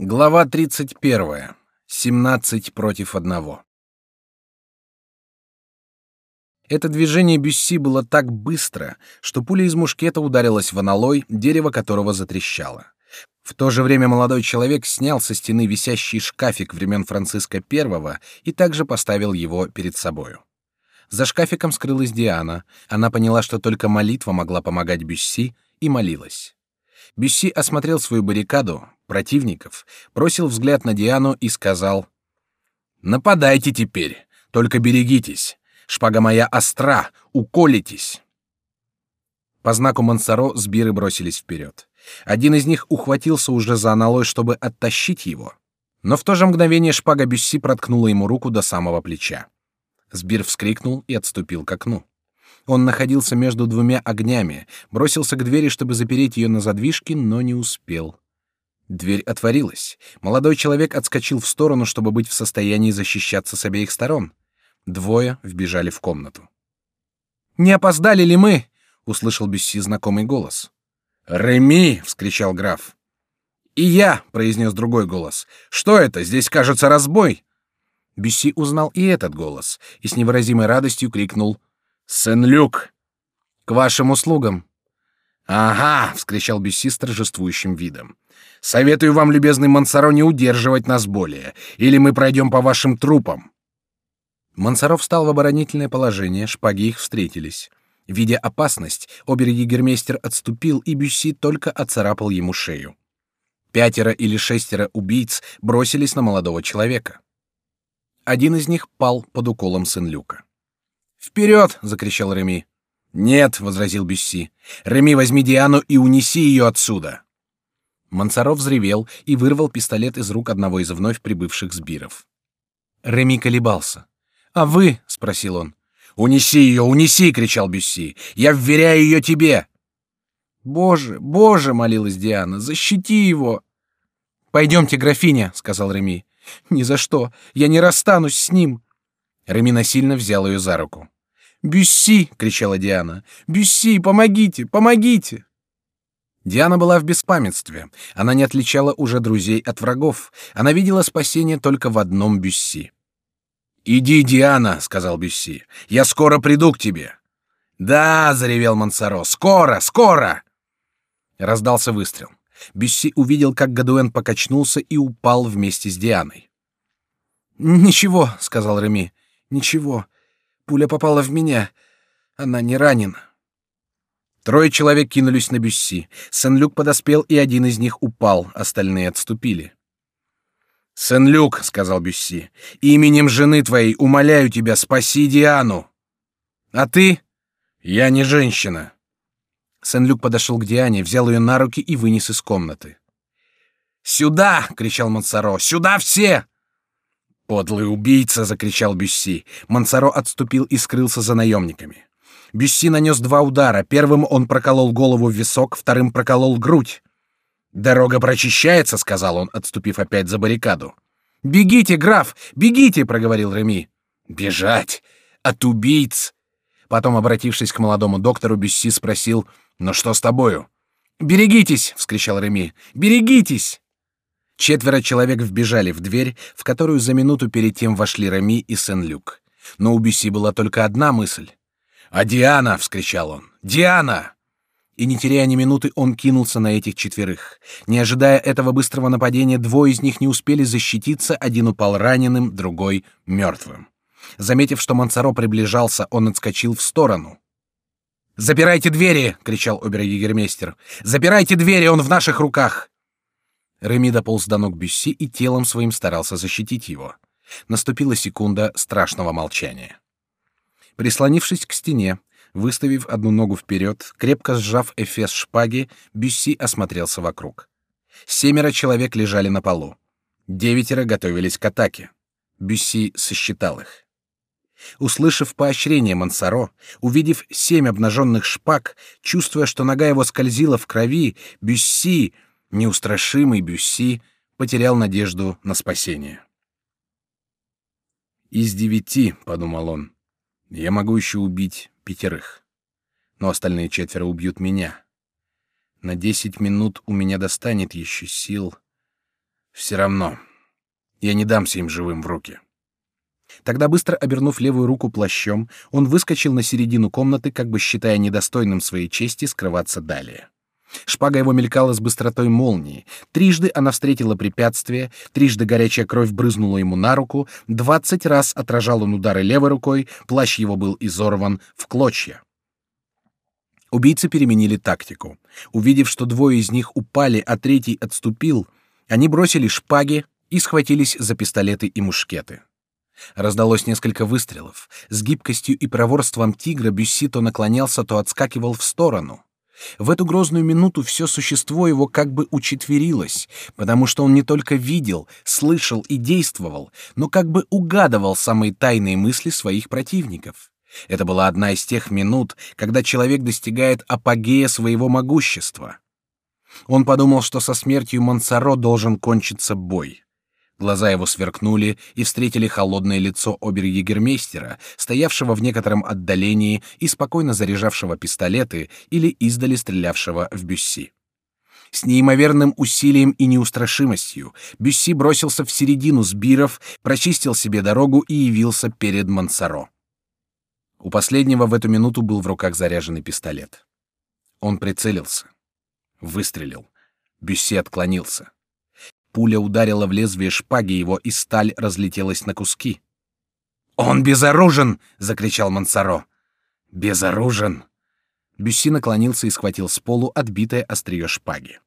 Глава 31. 17 против одного. Это движение Бюсси было так быстро, что пуля из мушкета ударилась в аналой, дерево которого затрещало. В то же время молодой человек снял со стены висящий шкафик времен Франциска I и также поставил его перед собою. За шкафиком скрылась Диана. Она поняла, что только молитва могла помогать Бюсси, и молилась. Бюсси осмотрел свою баррикаду, противников, бросил взгляд на Диану и сказал: "Нападайте теперь, только берегитесь. Шпага моя остра, уколитесь". По знаку Мансаро сбиры бросились вперед. Один из них ухватился уже за аналой, чтобы оттащить его, но в то же мгновение шпага Бюсси проткнула ему руку до самого плеча. Сбир вскрикнул и отступил к окну. Он находился между двумя огнями, бросился к двери, чтобы запереть ее на задвижке, но не успел. Дверь отворилась. Молодой человек отскочил в сторону, чтобы быть в состоянии защищаться с обеих сторон. Двое вбежали в комнату. «Не опоздали ли мы?» — услышал Бюсси знакомый голос. «Реми!» — вскричал граф. «И я!» — произнес другой голос. «Что это? Здесь, кажется, разбой!» Бюсси узнал и этот голос, и с невыразимой радостью крикнул Сен-Люк, к вашим услугам. Ага, вскричал Бюсси с торжествующим видом. Советую вам, любезный Мансаро, не удерживать нас более, или мы пройдем по вашим трупам. Мансаро встал в оборонительное положение, шпаги их встретились. Видя опасность, обер-егермейстер отступил, и Бюсси только оцарапал ему шею. Пятеро или шестеро убийц бросились на молодого человека. Один из них пал под уколом Сен-Люка. Вперед! закричал Реми. Нет, возразил Бюсси. Реми, возьми Диану и унеси ее отсюда. Мансаров взревел и вырвал пистолет из рук одного из вновь прибывших сбиров. Реми колебался. А вы? спросил он. Унеси ее, унеси! кричал Бюсси. Я вверяю ее тебе. Боже, боже, молилась Диана, защити его. Пойдемте, графиня, сказал Реми. Ни за что, я не расстанусь с ним. Реми насильно взял ее за руку. «Бюсси!» — кричала Диана. «Бюсси, помогите, помогите!» Диана была в беспамятстве. Она не отличала уже друзей от врагов. Она видела спасение только в одном Бюсси. «Иди, Диана!» — сказал Бюсси. «Я скоро приду к тебе!» «Да!» — заревел Мансаро. «Скоро! Скоро!» Раздался выстрел. Бюсси увидел, как Гадуэн покачнулся и упал вместе с Дианой. «Ничего», — сказал Реми. Ничего, пуля попала в меня. Она не ранена. Трое человек кинулись на Бюсси. Сен-Люк подоспел, и один из них упал, остальные отступили. «Сен-Люк», — сказал Бюсси, — «именем жены твоей умоляю тебя, спаси Диану». «А ты?» «Я не женщина». Сен-Люк подошел к Диане, взял ее на руки и вынес из комнаты. «Сюда!» — кричал Монсоро. «Сюда все!» «Подлый убийца!» — закричал Бюсси. Мансаро отступил и скрылся за наемниками. Бюсси нанес два удара. Первым он проколол голову в висок, вторым проколол грудь. «Дорога прочищается», — сказал он, отступив опять за баррикаду. «Бегите, граф, бегите!» — проговорил Реми. «Бежать! От убийц!» Потом, обратившись к молодому доктору, Бюсси спросил, «Ну что с тобою?» «Берегитесь!» — вскричал Реми. «Берегитесь!» Четверо человек вбежали в дверь, в которую за минуту перед тем вошли Рами и Сен-Люк. Но у Бюсси была только одна мысль. «А Диана!» — вскричал он. «Диана!» И не теряя ни минуты, он кинулся на этих четверых. Не ожидая этого быстрого нападения, двое из них не успели защититься, один упал раненым, другой — мертвым. Заметив, что Мансаро приближался, он отскочил в сторону. «Запирайте двери!» — кричал обер-егермейстер. «Запирайте двери, он в наших руках!» Реми дополз до ног Бюсси и телом своим старался защитить его. Наступила секунда страшного молчания. Прислонившись к стене, выставив одну ногу вперед, крепко сжав эфес шпаги, Бюсси осмотрелся вокруг. Семеро человек лежали на полу. Девятеро готовились к атаке. Бюсси сосчитал их. Услышав поощрение Мансаро, увидев семь обнаженных шпаг, чувствуя, что нога его скользила в крови, Бюсси неустрашимый Бюсси потерял надежду на спасение. Из девяти, подумал он, я могу еще убить пятерых, но остальные четверо убьют меня. На десять минут у меня достанет еще сил. Все равно, я не дамся им живым в руки. Тогда быстро обернув левую руку плащом, он выскочил на середину комнаты, как бы считая недостойным своей чести скрываться далее. Шпага его мелькала с быстротой молнии. Трижды она встретила препятствие, трижды горячая кровь брызнула ему на руку, двадцать раз отражал он удары левой рукой, плащ его был изорван в клочья. Убийцы переменили тактику. Увидев, что двое из них упали, а третий отступил, они бросили шпаги и схватились за пистолеты и мушкеты. Раздалось несколько выстрелов. С гибкостью и проворством тигра Бюсси то наклонялся, то отскакивал в сторону. В эту грозную минуту все существо его как бы учетверилось, потому что он не только видел, слышал и действовал, но как бы угадывал самые тайные мысли своих противников. Это была одна из тех минут, когда человек достигает апогея своего могущества. Он подумал, что со смертью Мансаро должен кончиться бой. Глаза его сверкнули и встретили холодное лицо обер-егермейстера, стоявшего в некотором отдалении и спокойно заряжавшего пистолеты или издали стрелявшего в Бюсси. С неимоверным усилием и неустрашимостью Бюсси бросился в середину сбиров, прочистил себе дорогу и явился перед Мансаро. У последнего в эту минуту был в руках заряженный пистолет. Он прицелился, выстрелил. Бюсси отклонился. Пуля ударила в лезвие шпаги его, и сталь разлетелась на куски. «Он безоружен!» — закричал Мансаро. «Безоружен!» Бюсси наклонился и схватил с полу отбитое острие шпаги.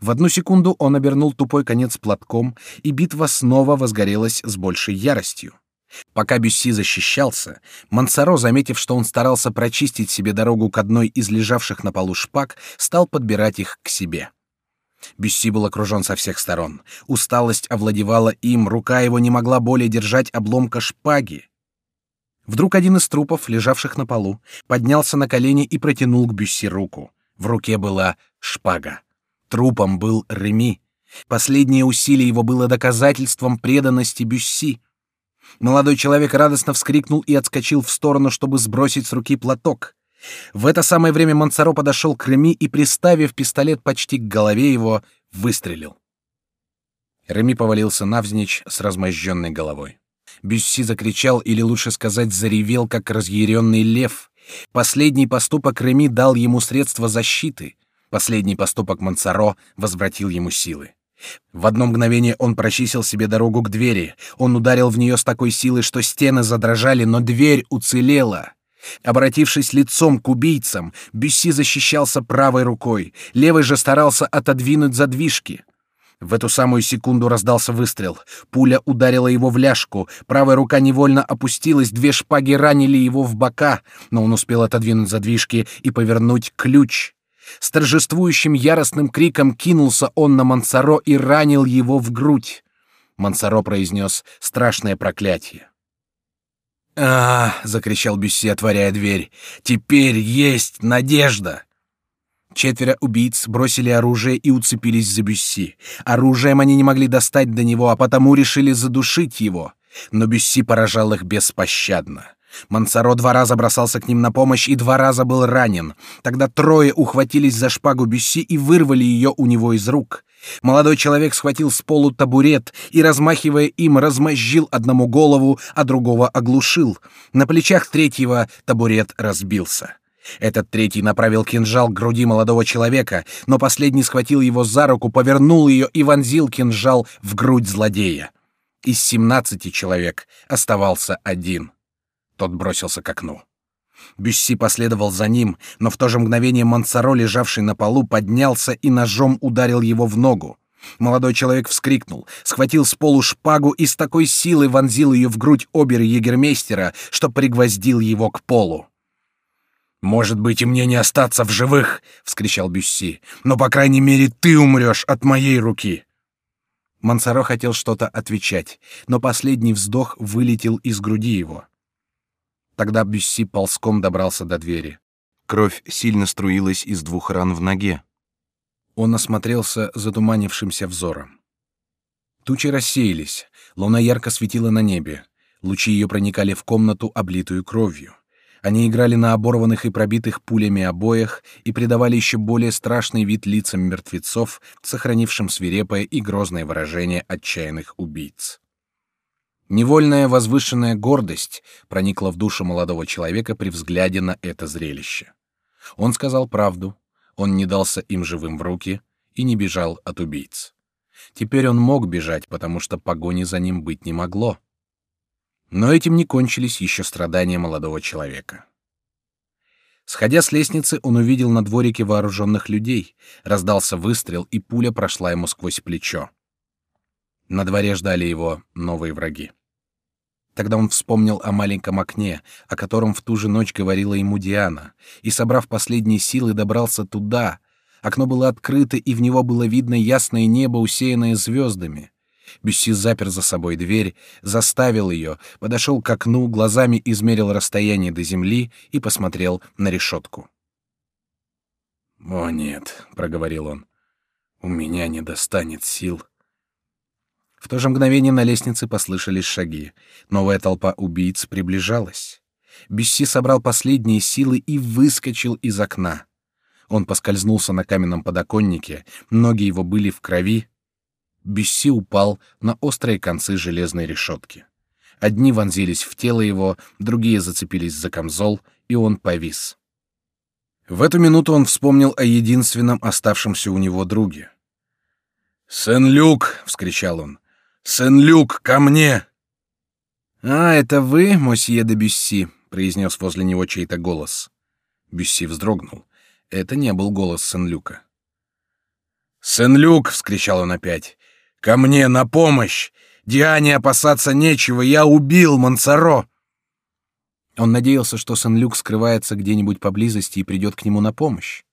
В одну секунду он обернул тупой конец платком, и битва снова возгорелась с большей яростью. Пока Бюсси защищался, Мансаро, заметив, что он старался прочистить себе дорогу к одной из лежавших на полу шпаг, стал подбирать их к себе. Бюсси был окружен со всех сторон. Усталость овладевала им, рука его не могла более держать обломка шпаги. Вдруг один из трупов, лежавших на полу, поднялся на колени и протянул к Бюсси руку. В руке была шпага. Трупом был Реми. Последнее усилие его было доказательством преданности Бюсси. Молодой человек радостно вскрикнул и отскочил в сторону, чтобы сбросить с руки платок. В это самое время Мансаро подошел к Реми и, приставив пистолет почти к голове его, выстрелил. Реми повалился навзничь с размозженной головой. Бюсси закричал, или лучше сказать, заревел, как разъяренный лев. Последний поступок Реми дал ему средства защиты. Последний поступок Мансаро возвратил ему силы. В одно мгновение он прочистил себе дорогу к двери. Он ударил в нее с такой силой, что стены задрожали, но дверь уцелела. Обратившись лицом к убийцам, Бюсси защищался правой рукой, левой же старался отодвинуть задвижки. В эту самую секунду раздался выстрел. Пуля ударила его в ляжку, правая рука невольно опустилась, две шпаги ранили его в бока, но он успел отодвинуть задвижки и повернуть ключ. С торжествующим яростным криком кинулся он на Мансаро и ранил его в грудь. Мансаро произнес страшное проклятие. А, закричал Бюсси, отворяя дверь. Теперь есть надежда. Четверо убийц бросили оружие и уцепились за Бюсси. Оружием они не могли достать до него, а потому решили задушить его. Но Бюсси поражал их беспощадно. Мансаро два раза бросался к ним на помощь и два раза был ранен. Тогда трое ухватились за шпагу Бюсси и вырвали ее у него из рук. Молодой человек схватил с полу табурет и, размахивая им, размозжил одному голову, а другого оглушил. На плечах третьего табурет разбился. Этот третий направил кинжал к груди молодого человека, но последний схватил его за руку, повернул ее и вонзил кинжал в грудь злодея. Из семнадцати человек оставался один. Тот бросился к окну. Бюсси последовал за ним, но в то же мгновение Мансаро, лежавший на полу, поднялся и ножом ударил его в ногу. Молодой человек вскрикнул, схватил с полу шпагу и с такой силой вонзил ее в грудь обер-егермейстера, что пригвоздил его к полу. «Может быть, и мне не остаться в живых!» — вскричал Бюсси. «Но, по крайней мере, ты умрешь от моей руки!» Мансаро хотел что-то отвечать, но последний вздох вылетел из груди его. Тогда Бюсси ползком добрался до двери. Кровь сильно струилась из двух ран в ноге. Он осмотрелся затуманившимся взором. Тучи рассеялись, луна ярко светила на небе, лучи ее проникали в комнату, облитую кровью. Они играли на оборванных и пробитых пулями обоях и придавали еще более страшный вид лицам мертвецов, сохранившим свирепое и грозное выражение отчаянных убийц. Невольная возвышенная гордость проникла в душу молодого человека при взгляде на это зрелище. Он сказал правду, он не дался им живым в руки и не бежал от убийц. Теперь он мог бежать, потому что погони за ним быть не могло. Но этим не кончились еще страдания молодого человека. Сходя с лестницы, он увидел на дворике вооруженных людей, раздался выстрел, и пуля прошла ему сквозь плечо. На дворе ждали его новые враги. Тогда он вспомнил о маленьком окне, о котором в ту же ночь говорила ему Диана, и, собрав последние силы, добрался туда. Окно было открыто, и в него было видно ясное небо, усеянное звездами. Бюсси запер за собой дверь, заставил ее, подошел к окну, глазами измерил расстояние до земли и посмотрел на решетку. «О нет», — проговорил он, — «у меня не достанет сил». В то же мгновение на лестнице послышались шаги. Новая толпа убийц приближалась. Бюсси собрал последние силы и выскочил из окна. Он поскользнулся на каменном подоконнике, ноги его были в крови. Бюсси упал на острые концы железной решетки. Одни вонзились в тело его, другие зацепились за камзол, и он повис. В эту минуту он вспомнил о единственном оставшемся у него друге. «Сен-Люк!» — вскричал он. Сен-Люк, ко мне!» «А, это вы, мосье де Бюсси?» — произнес возле него чей-то голос. Бюсси вздрогнул. Это не был голос Сен-Люка. «Сен-Люк!» — вскричал он опять. «Ко мне на помощь! Диане опасаться нечего, я убил Мансаро!» Он надеялся, что Сен-Люк скрывается где-нибудь поблизости и придет к нему на помощь.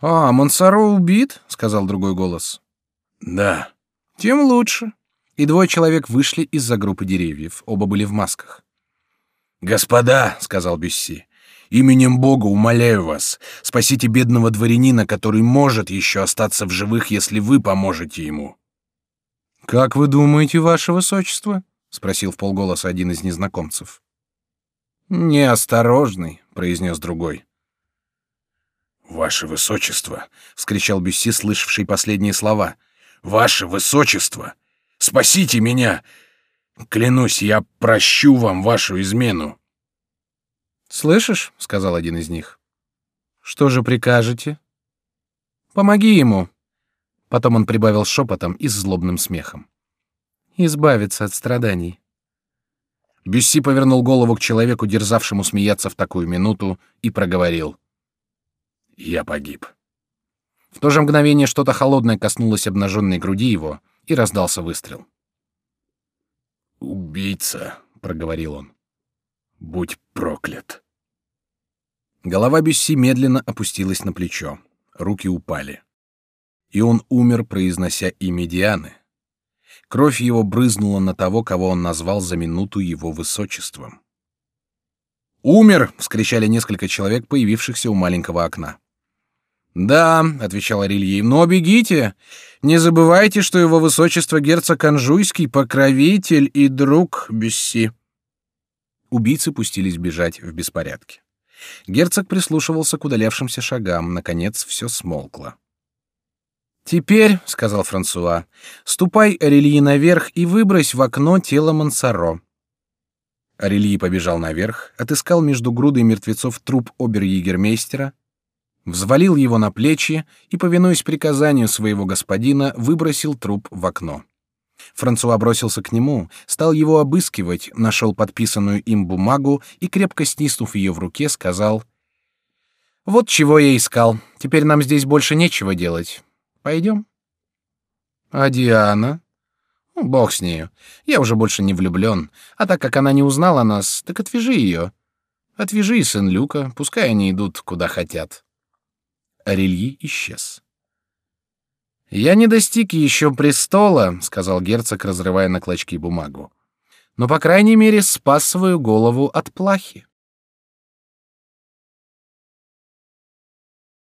«А, Мансаро убит?» — сказал другой голос. «Да». Тем лучше. И двое человек вышли из-за группы деревьев. Оба были в масках. Господа, сказал Бюсси, именем Бога умоляю вас, спасите бедного дворянина, который может еще остаться в живых, если вы поможете ему. Как вы думаете, ваше высочество? спросил вполголоса один из незнакомцев. Неосторожный, произнес другой. Ваше высочество, вскричал Бюсси, слышавший последние слова. Ваше высочество, спасите меня! Клянусь, я прощу вам вашу измену. Слышишь, сказал один из них. Что же прикажете? Помоги ему. Потом он прибавил шепотом и с злобным смехом. Избавиться от страданий. Бюсси повернул голову к человеку, дерзавшему смеяться в такую минуту, и проговорил: "Я погиб". В то же мгновение что-то холодное коснулось обнаженной груди его, и раздался выстрел. «Убийца», — проговорил он, — «будь проклят». Голова Бюсси медленно опустилась на плечо, руки упали. И он умер, произнося имя Дианы. Кровь его брызнула на того, кого он назвал за минуту его высочеством. «Умер!» — вскричали несколько человек, появившихся у маленького окна. Да, отвечал Рильи, но бегите, не забывайте, что его высочество герцог Анжуйский покровитель и друг Бюсси. Убийцы пустились бежать в беспорядке. Герцог прислушивался к удалявшимся шагам, наконец все смолкло. Теперь, сказал Франсуа, ступай Арельи наверх и выбрось в окно тело Мансаро. Арельи побежал наверх, отыскал между грудой мертвецов труп обер-егермейстера, взвалил его на плечи и, повинуясь приказанию своего господина, выбросил труп в окно. Франсуа бросился к нему, стал его обыскивать, нашел подписанную им бумагу и, крепко стиснув ее в руке, сказал: "Вот чего я искал. Теперь нам здесь больше нечего делать. Пойдем". А Диана? Ну, бог с нею. Я уже больше не влюблен. А так как она не узнала нас, так отвяжи ее. Отвяжи и сын Люка, пускай они идут куда хотят. Арельи исчез. «Я не достиг еще престола», — сказал герцог, разрывая на клочки бумагу. «Но, по крайней мере, спас свою голову от плахи».